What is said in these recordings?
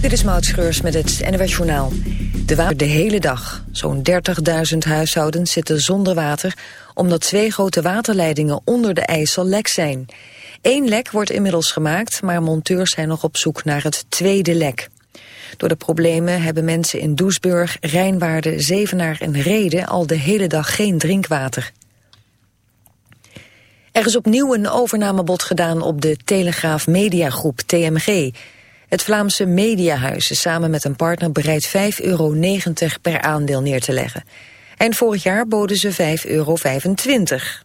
Dit is Maud Schreurs met het NWS Journaal. De water de hele dag. Zo'n 30.000 huishoudens zitten zonder water... omdat twee grote waterleidingen onder de IJssel lek zijn. Eén lek wordt inmiddels gemaakt... maar monteurs zijn nog op zoek naar het tweede lek. Door de problemen hebben mensen in Doesburg, Rijnwaarden, Zevenaar en Reden... al de hele dag geen drinkwater. Er is opnieuw een overnamebod gedaan op de Telegraaf Mediagroep TMG. Het Vlaamse Mediahuis is samen met een partner bereid 5,90 euro per aandeel neer te leggen. Eind vorig jaar boden ze 5,25 euro.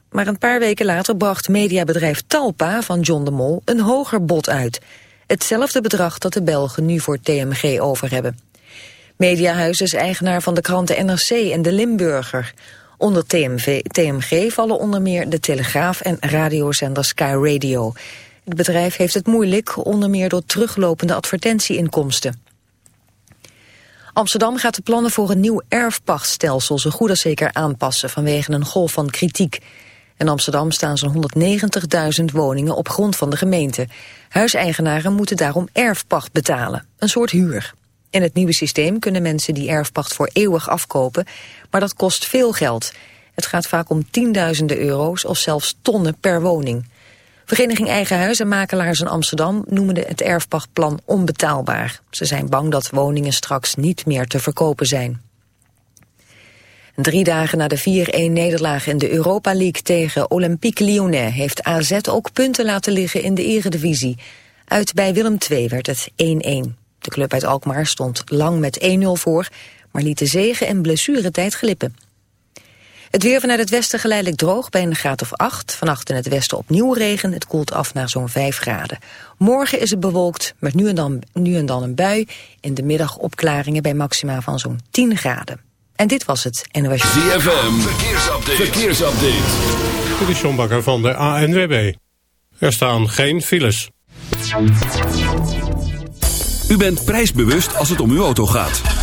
Maar een paar weken later bracht mediabedrijf Talpa van John de Mol een hoger bod uit. Hetzelfde bedrag dat de Belgen nu voor TMG over hebben. Mediahuis is eigenaar van de kranten NRC en de Limburger. Onder TMV, TMG vallen onder meer de Telegraaf en radiozender Sky Radio. Het bedrijf heeft het moeilijk, onder meer door teruglopende advertentieinkomsten. Amsterdam gaat de plannen voor een nieuw erfpachtstelsel zo goed als zeker aanpassen vanwege een golf van kritiek. In Amsterdam staan zo'n 190.000 woningen op grond van de gemeente. Huiseigenaren moeten daarom erfpacht betalen, een soort huur. In het nieuwe systeem kunnen mensen die erfpacht voor eeuwig afkopen, maar dat kost veel geld. Het gaat vaak om tienduizenden euro's of zelfs tonnen per woning. Vereniging Eigen en Makelaars in Amsterdam noemen het erfpachtplan onbetaalbaar. Ze zijn bang dat woningen straks niet meer te verkopen zijn. Drie dagen na de 4-1-nederlaag in de Europa League tegen Olympique Lyonnais... heeft AZ ook punten laten liggen in de eredivisie. Uit bij Willem II werd het 1-1. De club uit Alkmaar stond lang met 1-0 voor... maar liet de zegen en blessuretijd glippen. Het weer vanuit het westen geleidelijk droog bij een graad of 8. Vannacht in het westen opnieuw regen. Het koelt af naar zo'n 5 graden. Morgen is het bewolkt met nu en, dan, nu en dan een bui. In de middag opklaringen bij maxima van zo'n 10 graden. En dit was het NOS. ZFM, verkeersupdate. verkeersupdate. Dit is John Bakker van de ANWB. Er staan geen files. U bent prijsbewust als het om uw auto gaat.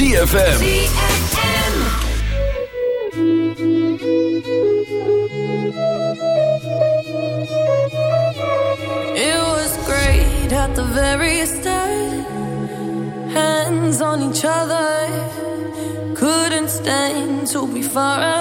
ZFM. It was great at the very start. Hands on each other. Couldn't stand to be far away.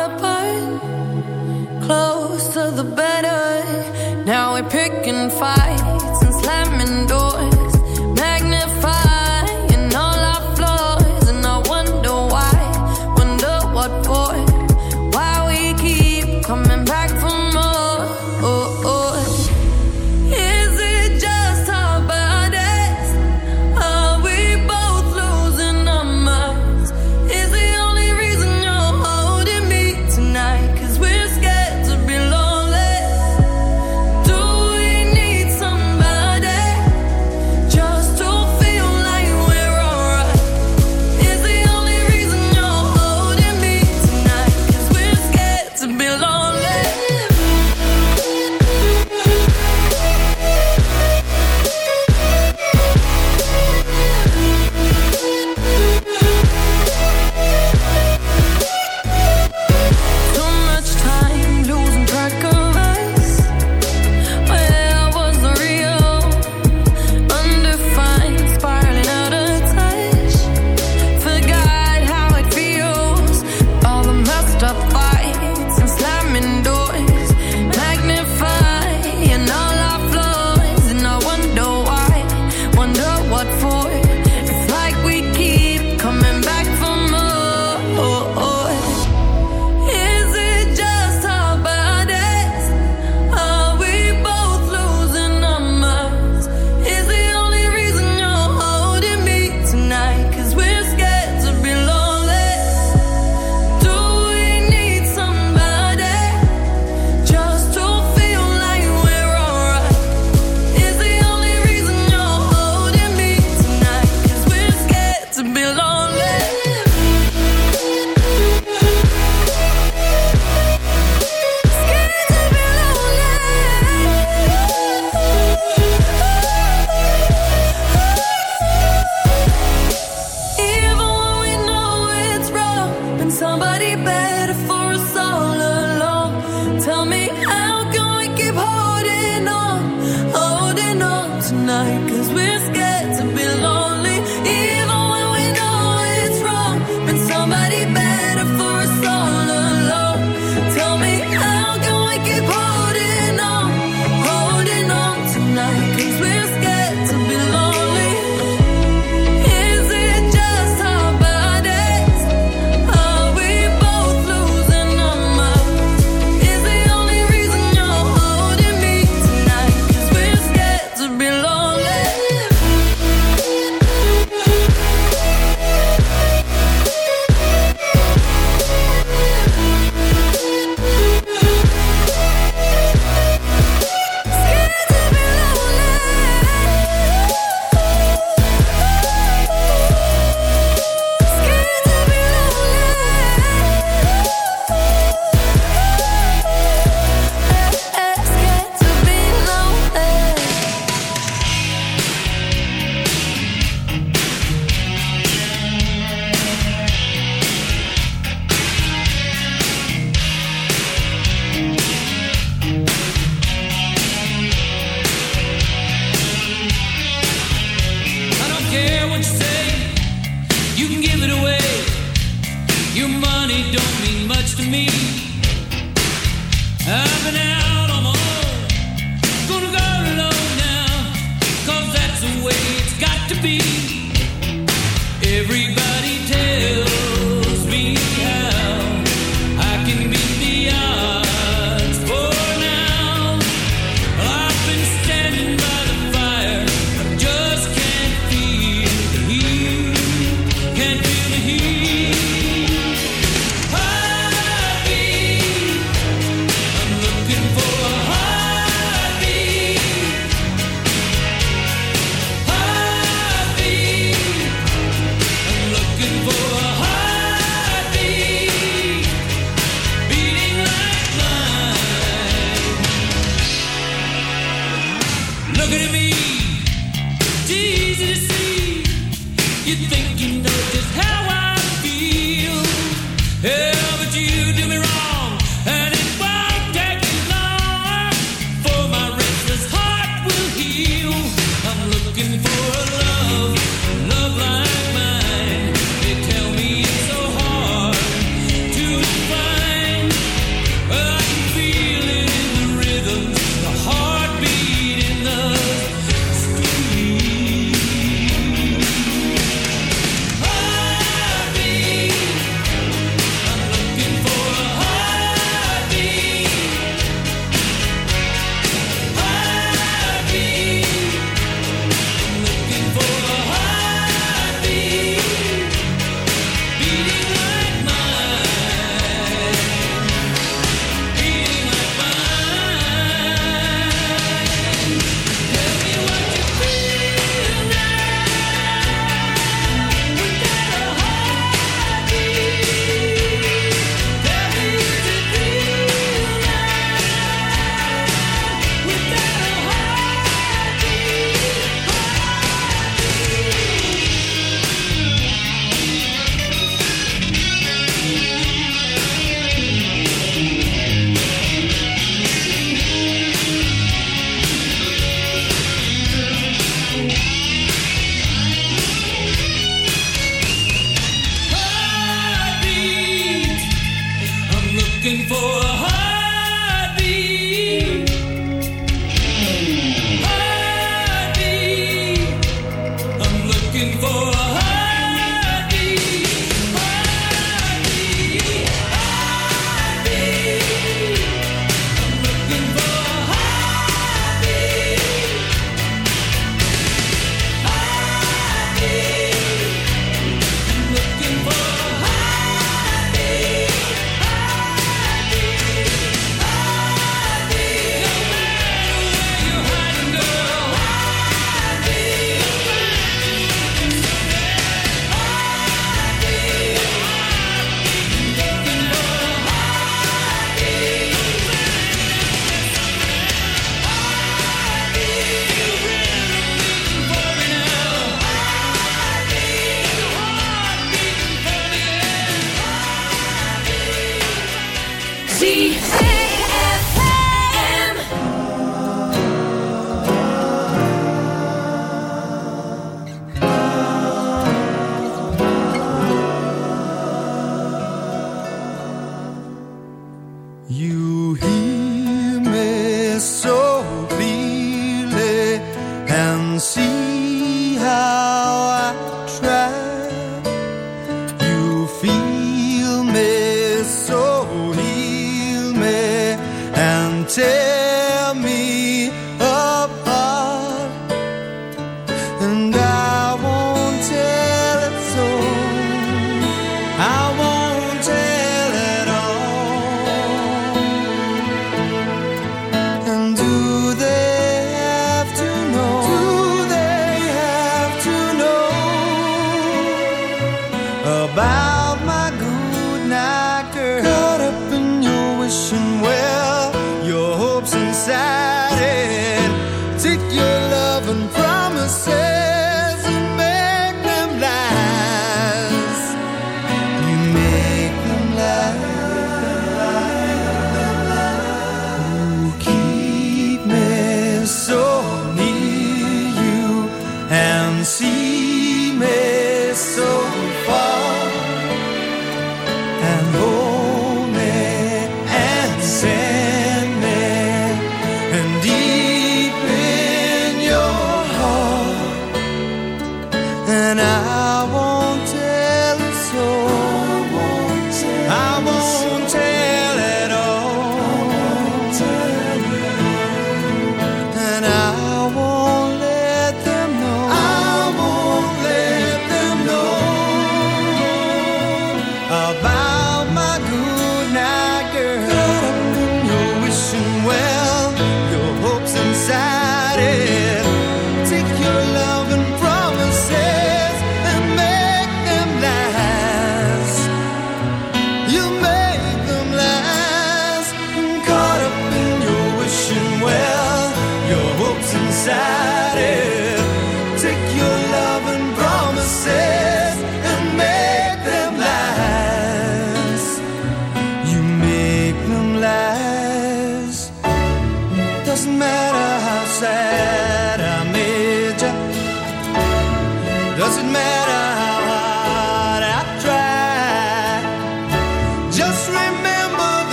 And see me so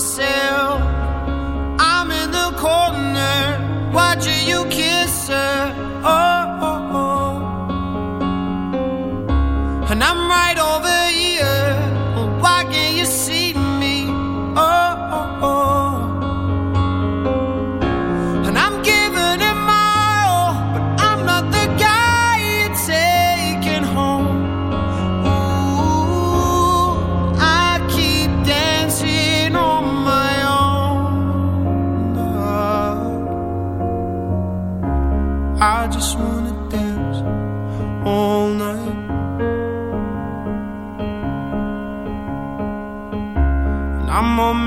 myself.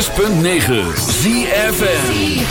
106.9 ZFM.